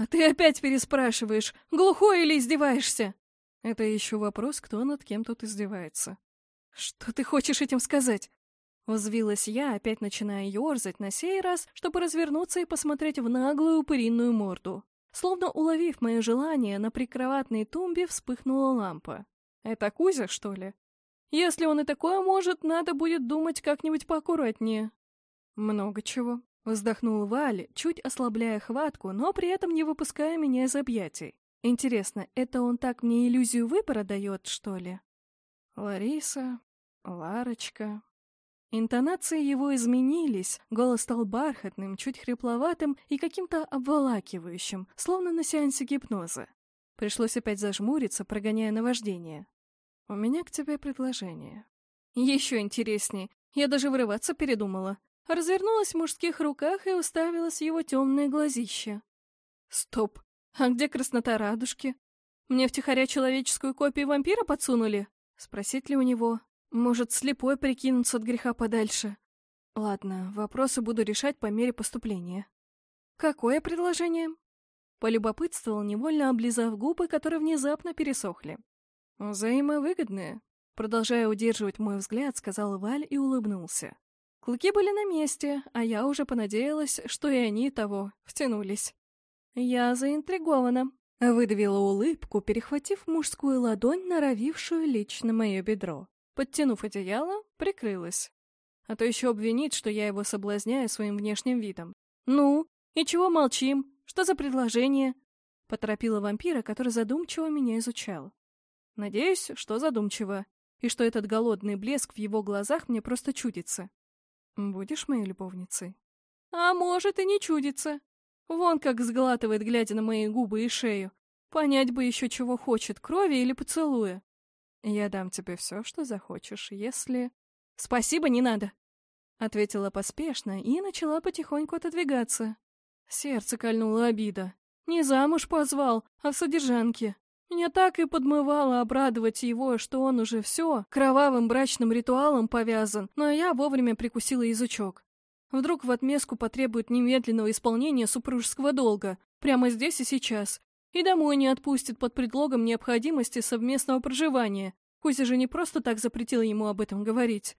«А ты опять переспрашиваешь, глухой или издеваешься?» Это еще вопрос, кто над кем тут издевается. «Что ты хочешь этим сказать?» Взвилась я, опять начиная ерзать на сей раз, чтобы развернуться и посмотреть в наглую упыринную морду. Словно уловив мое желание, на прикроватной тумбе вспыхнула лампа. «Это Кузя, что ли?» «Если он и такое может, надо будет думать как-нибудь поаккуратнее». «Много чего», — вздохнул Валь, чуть ослабляя хватку, но при этом не выпуская меня из объятий. «Интересно, это он так мне иллюзию выбора дает, что ли?» «Лариса, Ларочка, Интонации его изменились, голос стал бархатным, чуть хрипловатым и каким-то обволакивающим, словно на сеансе гипноза. Пришлось опять зажмуриться, прогоняя наваждение. «У меня к тебе предложение». «Еще интереснее. Я даже вырываться передумала. Развернулась в мужских руках и уставилась в его темные глазища. Стоп. А где краснота радужки? Мне втихаря человеческую копию вампира подсунули? Спросить ли у него? Может, слепой прикинуться от греха подальше? Ладно, вопросы буду решать по мере поступления. Какое предложение? Полюбопытствовал, невольно облизав губы, которые внезапно пересохли. Взаимовыгодные. Продолжая удерживать мой взгляд, сказал Валь и улыбнулся. Клыки были на месте, а я уже понадеялась, что и они того втянулись. Я заинтригована. Выдавила улыбку, перехватив мужскую ладонь, норовившую лично на мое бедро. Подтянув одеяло, прикрылась. А то еще обвинит, что я его соблазняю своим внешним видом. «Ну, и чего молчим? Что за предложение?» Поторопила вампира, который задумчиво меня изучал. Надеюсь, что задумчиво, и что этот голодный блеск в его глазах мне просто чудится. «Будешь моей любовницей?» «А может, и не чудится. Вон как сглатывает, глядя на мои губы и шею. Понять бы еще, чего хочет, крови или поцелуя. «Я дам тебе все, что захочешь, если...» «Спасибо, не надо!» Ответила поспешно и начала потихоньку отодвигаться. Сердце кольнуло обида. Не замуж позвал, а в содержанке. Меня так и подмывало обрадовать его, что он уже все, кровавым брачным ритуалом повязан, но я вовремя прикусила язычок. Вдруг в отместку потребует немедленного исполнения супружеского долга, прямо здесь и сейчас, и домой не отпустит под предлогом необходимости совместного проживания. Кузя же не просто так запретила ему об этом говорить.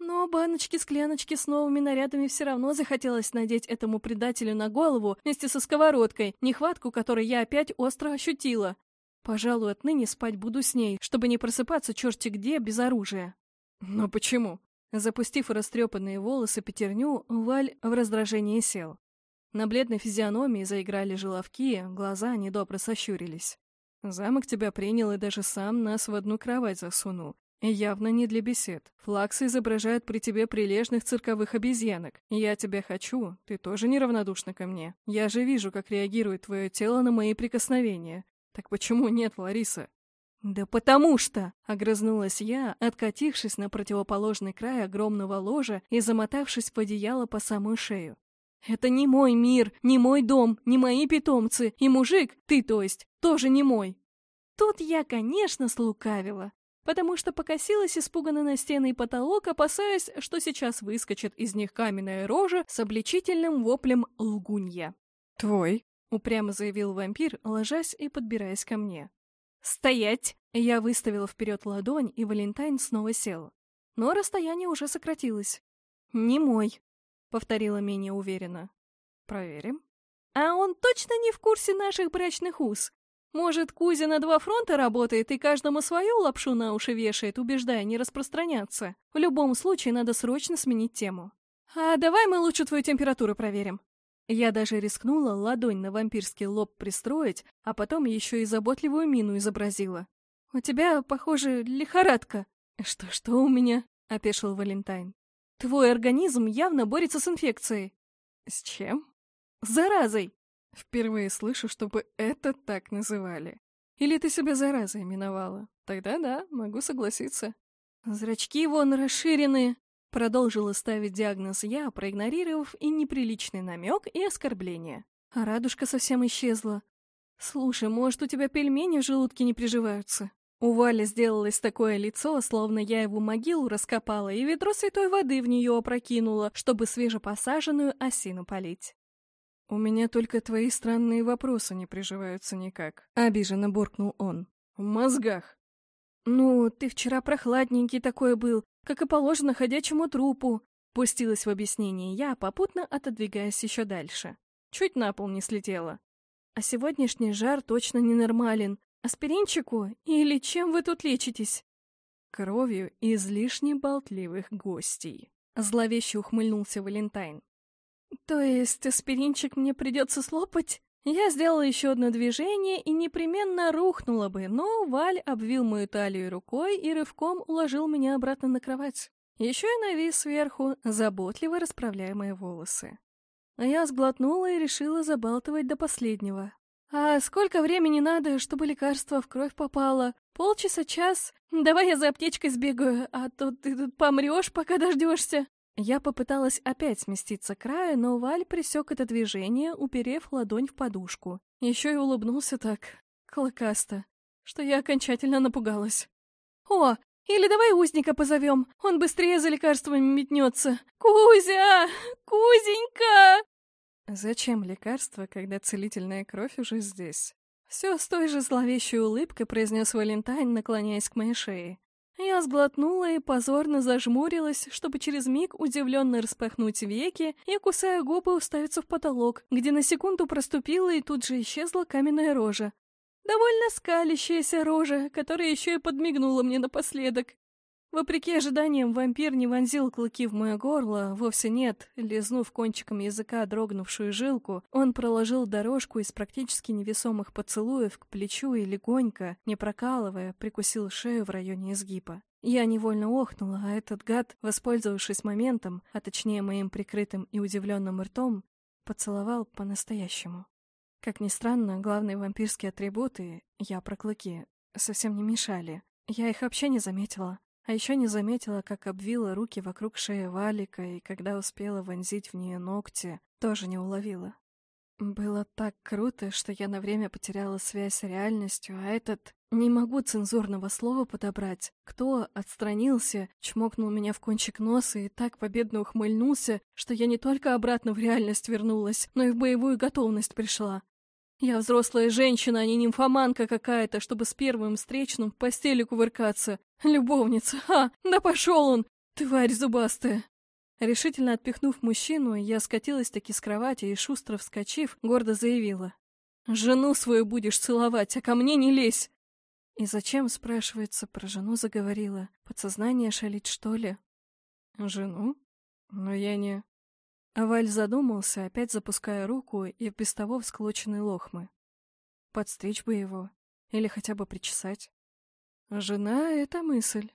Но баночки-скляночки с новыми нарядами все равно захотелось надеть этому предателю на голову вместе со сковородкой, нехватку которой я опять остро ощутила. Пожалуй, отныне спать буду с ней, чтобы не просыпаться черти где без оружия. Но почему? Запустив растрепанные волосы пятерню, Валь в раздражении сел. На бледной физиономии заиграли желовки, глаза недобро сощурились. Замок тебя принял и даже сам нас в одну кровать засунул. И явно не для бесед. Флаксы изображают при тебе прилежных цирковых обезьянок. Я тебя хочу, ты тоже неравнодушна ко мне. Я же вижу, как реагирует твое тело на мои прикосновения. Так почему нет, Лариса? «Да потому что!» — огрызнулась я, откатившись на противоположный край огромного ложа и замотавшись в одеяло по самую шею. Это не мой мир, не мой дом, не мои питомцы, и мужик, ты то есть, тоже не мой. Тут я, конечно, слукавила, потому что покосилась испуганно на стены и потолок, опасаясь, что сейчас выскочит из них каменная рожа с обличительным воплем лгунья. «Твой», — упрямо заявил вампир, ложась и подбираясь ко мне. «Стоять!» Я выставила вперед ладонь, и Валентайн снова сел. Но расстояние уже сократилось. «Не мой», — повторила менее уверенно. «Проверим». «А он точно не в курсе наших брачных уз? Может, Кузя на два фронта работает и каждому свою лапшу на уши вешает, убеждая не распространяться? В любом случае, надо срочно сменить тему. А давай мы лучше твою температуру проверим». Я даже рискнула ладонь на вампирский лоб пристроить, а потом еще и заботливую мину изобразила. «У тебя, похоже, лихорадка». «Что-что у меня?» — опешил Валентайн. Твой организм явно борется с инфекцией. С чем? Заразой. Впервые слышу, чтобы это так называли. Или ты себя заразой именовала? Тогда да, могу согласиться. Зрачки вон расширены. Продолжила ставить диагноз я, проигнорировав и неприличный намек, и оскорбление. А радужка совсем исчезла. Слушай, может, у тебя пельмени в желудке не приживаются? У Вали сделалось такое лицо, словно я его могилу раскопала и ведро святой воды в нее опрокинула, чтобы свежепосаженную осину полить. У меня только твои странные вопросы не приживаются никак. Обиженно буркнул он. В мозгах. Ну, ты вчера прохладненький такой был, как и положено ходячему трупу. Пустилась в объяснение я, попутно отодвигаясь еще дальше. Чуть на пол не слетела. А сегодняшний жар точно ненормален. Аспиринчику? Или чем вы тут лечитесь? Кровью излишне болтливых гостей. Зловеще ухмыльнулся Валентайн. То есть аспиринчик мне придется слопать? Я сделала еще одно движение и непременно рухнула бы, но Валь обвил мою талию рукой и рывком уложил меня обратно на кровать. Еще и навис сверху, заботливо расправляя мои волосы. Я сглотнула и решила забалтывать до последнего. «А сколько времени надо, чтобы лекарство в кровь попало? Полчаса, час? Давай я за аптечкой сбегаю, а то ты тут помрешь, пока дождешься». Я попыталась опять сместиться к краю, но Валь присек это движение, уперев ладонь в подушку. Еще и улыбнулся так, клыкасто, что я окончательно напугалась. «О, или давай узника позовем, он быстрее за лекарствами метнется. Кузя! Кузенька!» Зачем лекарство, когда целительная кровь уже здесь? Все с той же зловещей улыбкой произнес Валентайн, наклоняясь к моей шее. Сглотнула и позорно зажмурилась, чтобы через миг удивленно распахнуть веки и, кусая губы, уставиться в потолок, где на секунду проступила и тут же исчезла каменная рожа. Довольно скалящаяся рожа, которая еще и подмигнула мне напоследок. Вопреки ожиданиям, вампир не вонзил клыки в мое горло, вовсе нет. Лизнув кончиком языка дрогнувшую жилку, он проложил дорожку из практически невесомых поцелуев к плечу и легонько, не прокалывая, прикусил шею в районе изгиба. Я невольно охнула, а этот гад, воспользовавшись моментом, а точнее моим прикрытым и удивленным ртом, поцеловал по-настоящему. Как ни странно, главные вампирские атрибуты, я про клыки, совсем не мешали. Я их вообще не заметила. А еще не заметила, как обвила руки вокруг шеи Валика, и когда успела вонзить в нее ногти, тоже не уловила. Было так круто, что я на время потеряла связь с реальностью, а этот... Не могу цензурного слова подобрать. Кто отстранился, чмокнул меня в кончик носа и так победно ухмыльнулся, что я не только обратно в реальность вернулась, но и в боевую готовность пришла. Я взрослая женщина, а не нимфоманка какая-то, чтобы с первым встречным в постели кувыркаться. Любовница, а, да пошел он, тварь зубастая. Решительно отпихнув мужчину, я скатилась таки с кровати и, шустро вскочив, гордо заявила. «Жену свою будешь целовать, а ко мне не лезь!» И зачем, спрашивается, про жену заговорила? Подсознание шалить, что ли? Жену? Но я не... Аваль задумался, опять запуская руку и без того всклоченные лохмы. Подстричь бы его. Или хотя бы причесать. Жена — это мысль.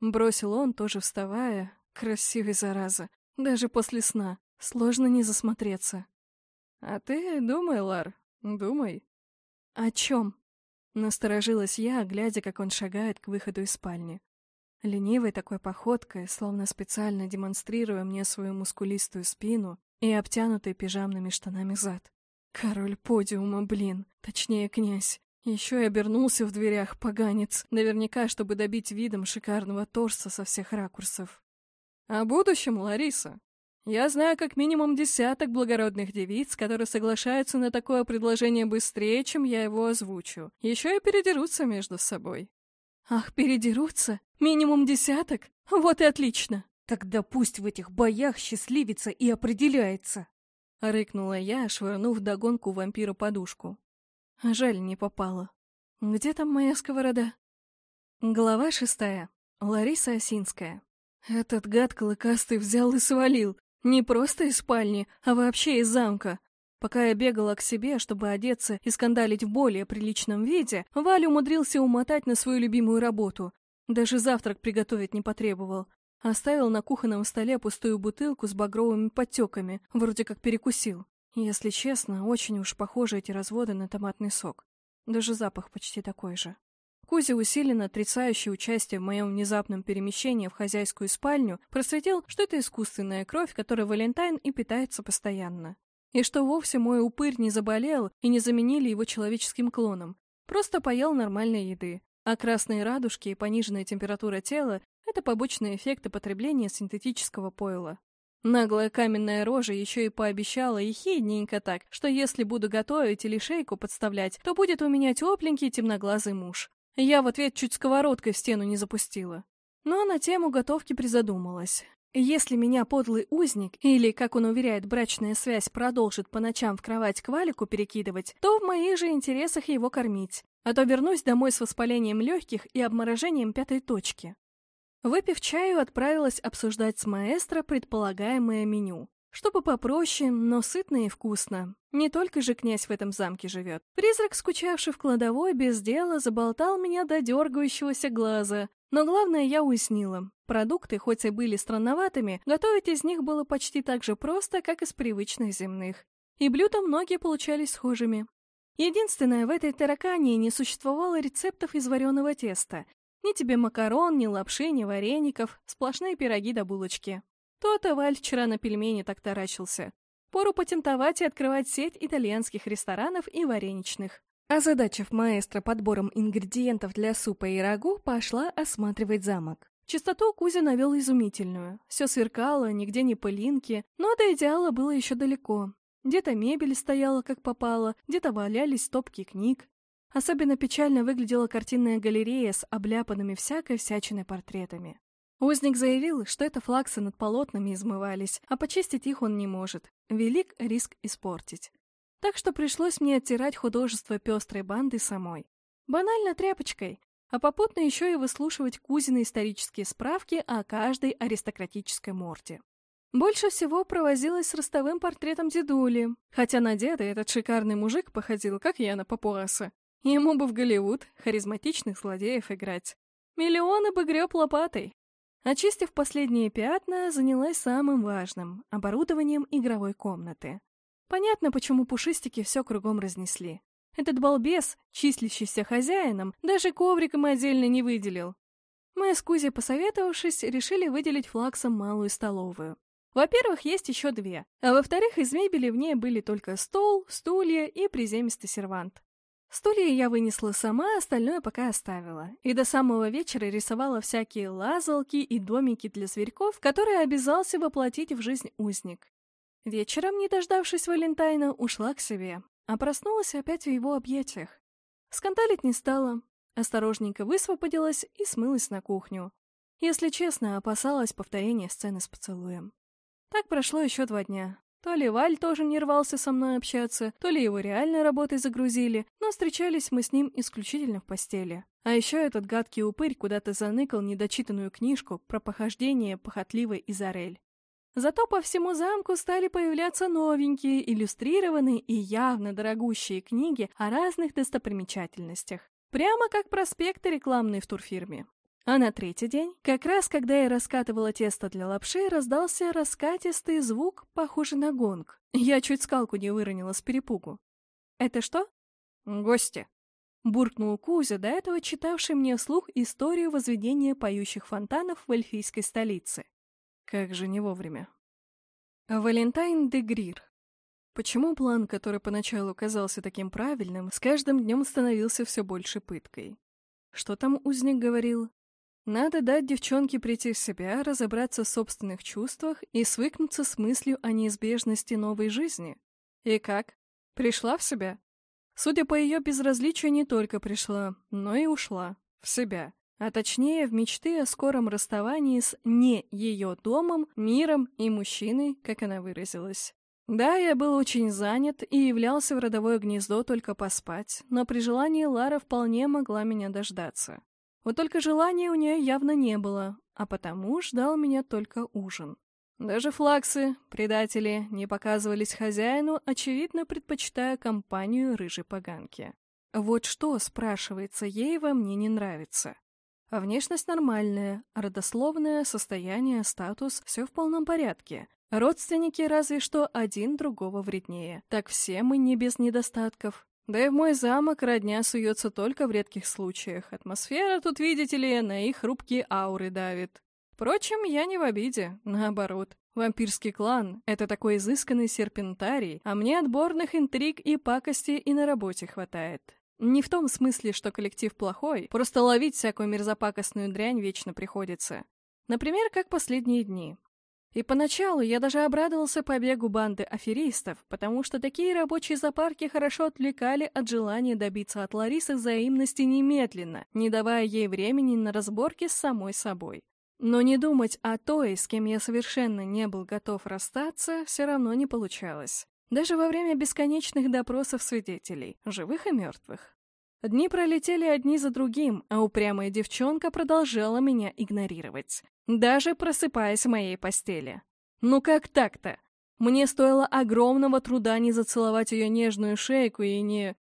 Бросил он, тоже вставая. Красивый, зараза. Даже после сна. Сложно не засмотреться. А ты думай, Лар, думай. О чем? Насторожилась я, глядя, как он шагает к выходу из спальни. Ленивой такой походкой, словно специально демонстрируя мне свою мускулистую спину и обтянутый пижамными штанами зад. Король подиума, блин, точнее князь. Еще и обернулся в дверях, поганец, наверняка, чтобы добить видом шикарного торса со всех ракурсов. О будущем, Лариса. Я знаю как минимум десяток благородных девиц, которые соглашаются на такое предложение быстрее, чем я его озвучу. Еще и передерутся между собой. Ах, передерутся? Минимум десяток? Вот и отлично. Тогда пусть в этих боях счастливится и определяется. Рыкнула я, швырнув догонку вампиру подушку. Жаль, не попала. Где там моя сковорода? Глава шестая. Лариса Осинская. Этот гад клыкастый взял и свалил. Не просто из спальни, а вообще из замка. Пока я бегала к себе, чтобы одеться и скандалить в более приличном виде, Валя умудрился умотать на свою любимую работу. Даже завтрак приготовить не потребовал. Оставил на кухонном столе пустую бутылку с багровыми подтеками, вроде как перекусил. Если честно, очень уж похожи эти разводы на томатный сок. Даже запах почти такой же. Кузя, усиленно отрицающий участие в моем внезапном перемещении в хозяйскую спальню, просветил, что это искусственная кровь, которой Валентайн и питается постоянно. И что вовсе мой упырь не заболел и не заменили его человеческим клоном. Просто поел нормальной еды. А красные радужки и пониженная температура тела – это побочные эффекты потребления синтетического пойла. Наглая каменная рожа еще и пообещала и хидненько так, что если буду готовить или шейку подставлять, то будет у меня тепленький темноглазый муж. Я в ответ чуть сковородкой в стену не запустила. Но на тему готовки призадумалась. Если меня подлый узник, или, как он уверяет, брачная связь продолжит по ночам в кровать к валику перекидывать, то в моих же интересах его кормить. А то вернусь домой с воспалением легких и обморожением пятой точки. Выпив чаю, отправилась обсуждать с маэстро предполагаемое меню. Чтобы попроще, но сытно и вкусно. Не только же князь в этом замке живет. Призрак, скучавший в кладовой, без дела заболтал меня до дергающегося глаза. Но главное я уяснила. Продукты, хоть и были странноватыми, готовить из них было почти так же просто, как из привычных земных. И блюда многие получались схожими. Единственное, в этой таракане не существовало рецептов из вареного теста, ни тебе макарон, ни лапши, ни вареников, сплошные пироги да булочки. То-то Валь вчера на пельмени так таращился. Пору патентовать и открывать сеть итальянских ресторанов и вареничных. Озадачив маэстро подбором ингредиентов для супа и рагу, пошла осматривать замок. Чистоту Кузя навел изумительную. Все сверкало, нигде не пылинки, но до идеала было еще далеко. Где-то мебель стояла как попало, где-то валялись стопки книг. Особенно печально выглядела картинная галерея с обляпанными всякой всячиной портретами. Узник заявил, что это флаксы над полотнами измывались, а почистить их он не может. Велик риск испортить. Так что пришлось мне оттирать художество пестрой банды самой. Банально тряпочкой, а попутно еще и выслушивать Кузины исторические справки о каждой аристократической морде. Больше всего провозилась с ростовым портретом дедули, хотя на деда этот шикарный мужик походил, как я на папуаса. Ему бы в Голливуд харизматичных злодеев играть. Миллионы бы греб лопатой. Очистив последние пятна, занялась самым важным — оборудованием игровой комнаты. Понятно, почему пушистики все кругом разнесли. Этот балбес, числящийся хозяином, даже ковриком отдельно не выделил. Мы с Кузей, посоветовавшись, решили выделить флаксом малую столовую. Во-первых, есть еще две, а во-вторых, из мебели в ней были только стол, стулья и приземистый сервант. Стулья я вынесла сама, остальное пока оставила. И до самого вечера рисовала всякие лазалки и домики для зверьков, которые обязался воплотить в жизнь узник. Вечером, не дождавшись Валентайна, ушла к себе, а проснулась опять в его объятиях. Скандалить не стала, осторожненько высвободилась и смылась на кухню. Если честно, опасалась повторения сцены с поцелуем. Так прошло еще два дня. То ли Валь тоже не рвался со мной общаться, то ли его реально работой загрузили, но встречались мы с ним исключительно в постели. А еще этот гадкий упырь куда-то заныкал недочитанную книжку про похождение похотливой Изарель. Зато по всему замку стали появляться новенькие, иллюстрированные и явно дорогущие книги о разных достопримечательностях. Прямо как проспекты рекламные в турфирме. А на третий день, как раз когда я раскатывала тесто для лапши, раздался раскатистый звук, похожий на гонг. Я чуть скалку не выронила с перепугу. «Это что?» «Гости», — буркнул Кузя, до этого читавший мне вслух историю возведения поющих фонтанов в эльфийской столице. Как же не вовремя. Валентайн де Грир. Почему план, который поначалу казался таким правильным, с каждым днем становился все больше пыткой? Что там узник говорил? Надо дать девчонке прийти в себя, разобраться в собственных чувствах и свыкнуться с мыслью о неизбежности новой жизни. И как? Пришла в себя? Судя по ее безразличию, не только пришла, но и ушла. В себя. А точнее, в мечты о скором расставании с не ее домом, миром и мужчиной, как она выразилась. Да, я был очень занят и являлся в родовое гнездо только поспать, но при желании Лара вполне могла меня дождаться. Вот только желания у нее явно не было, а потому ждал меня только ужин. Даже флаксы, предатели, не показывались хозяину, очевидно предпочитая компанию рыжей поганки. Вот что, спрашивается, ей во мне не нравится. А внешность нормальная, родословное, состояние, статус — все в полном порядке. Родственники разве что один другого вреднее. Так все мы не без недостатков. Да и в мой замок родня суется только в редких случаях. Атмосфера тут, видите ли, на их хрупкие ауры давит. Впрочем, я не в обиде, наоборот. Вампирский клан — это такой изысканный серпентарий, а мне отборных интриг и пакости и на работе хватает. Не в том смысле, что коллектив плохой, просто ловить всякую мерзопакостную дрянь вечно приходится. Например, как последние дни. И поначалу я даже обрадовался побегу банды аферистов, потому что такие рабочие запарки хорошо отвлекали от желания добиться от Ларисы взаимности немедленно, не давая ей времени на разборки с самой собой. Но не думать о той, с кем я совершенно не был готов расстаться, все равно не получалось. Даже во время бесконечных допросов свидетелей, живых и мертвых. Дни пролетели одни за другим, а упрямая девчонка продолжала меня игнорировать, даже просыпаясь в моей постели. Ну как так-то? Мне стоило огромного труда не зацеловать ее нежную шейку и не...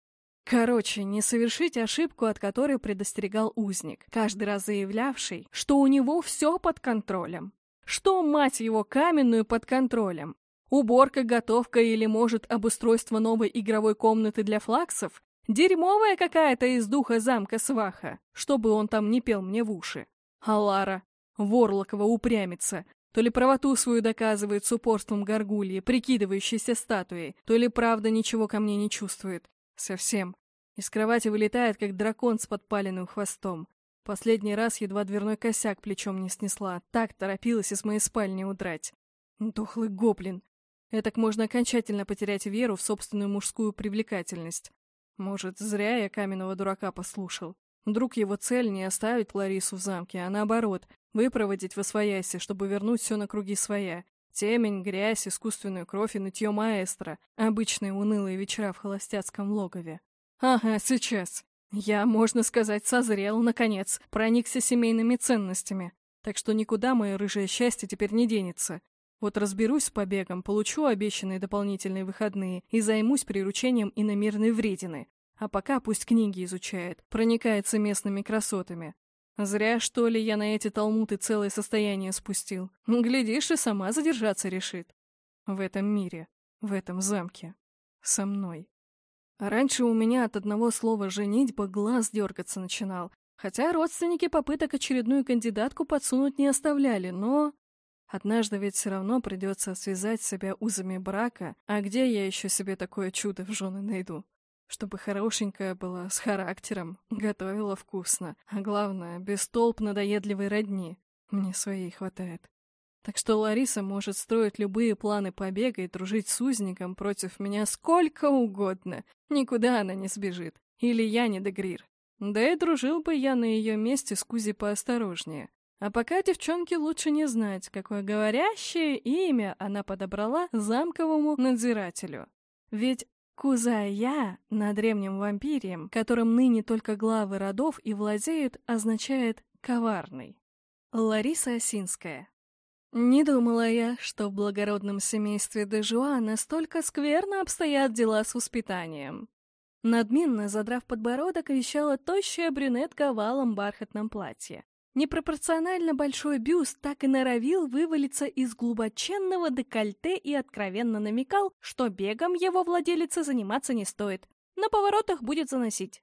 Короче, не совершить ошибку, от которой предостерегал узник, каждый раз заявлявший, что у него все под контролем. Что, мать его, каменную под контролем? Уборка, готовка или, может, обустройство новой игровой комнаты для флаксов? Дерьмовая какая-то из духа замка сваха, чтобы он там не пел мне в уши. А Лара, Ворлокова упрямится, то ли правоту свою доказывает с упорством горгульи, прикидывающейся статуей, то ли правда ничего ко мне не чувствует. Совсем. Из кровати вылетает, как дракон с подпаленным хвостом. Последний раз едва дверной косяк плечом не снесла, так торопилась из моей спальни удрать. Дохлый гоблин. Этак можно окончательно потерять веру в собственную мужскую привлекательность. Может, зря я каменного дурака послушал. Вдруг его цель не оставить Ларису в замке, а наоборот, выпроводить во свояси, чтобы вернуть все на круги своя. Темень, грязь, искусственную кровь и нытье маэстро. Обычные унылые вечера в холостяцком логове. Ага, сейчас. Я, можно сказать, созрел, наконец, проникся семейными ценностями. Так что никуда мое рыжее счастье теперь не денется. Вот разберусь с побегом, получу обещанные дополнительные выходные и займусь приручением иномирной вредины. А пока пусть книги изучает, проникается местными красотами. Зря, что ли, я на эти талмуты целое состояние спустил. Глядишь, и сама задержаться решит. В этом мире, в этом замке. Со мной. А раньше у меня от одного слова «женитьба» глаз дергаться начинал. Хотя родственники попыток очередную кандидатку подсунуть не оставляли, но... Однажды ведь все равно придется связать себя узами брака, а где я еще себе такое чудо в жены найду? Чтобы хорошенькая была, с характером, готовила вкусно, а главное, без толп надоедливой родни. Мне своей хватает. Так что Лариса может строить любые планы побега и дружить с узником против меня сколько угодно. Никуда она не сбежит. Или я не Дегрир. Да и дружил бы я на ее месте с Кузи поосторожнее. А пока девчонке лучше не знать, какое говорящее имя она подобрала замковому надзирателю. Ведь Кузая на древнем вампире, которым ныне только главы родов и владеют, означает «коварный». Лариса Осинская. Не думала я, что в благородном семействе Дежуа настолько скверно обстоят дела с воспитанием. Надминно, задрав подбородок, вещала тощая брюнетка в валом бархатном платье. Непропорционально большой бюст так и норовил вывалиться из глубоченного декольте и откровенно намекал, что бегом его владелице заниматься не стоит. На поворотах будет заносить.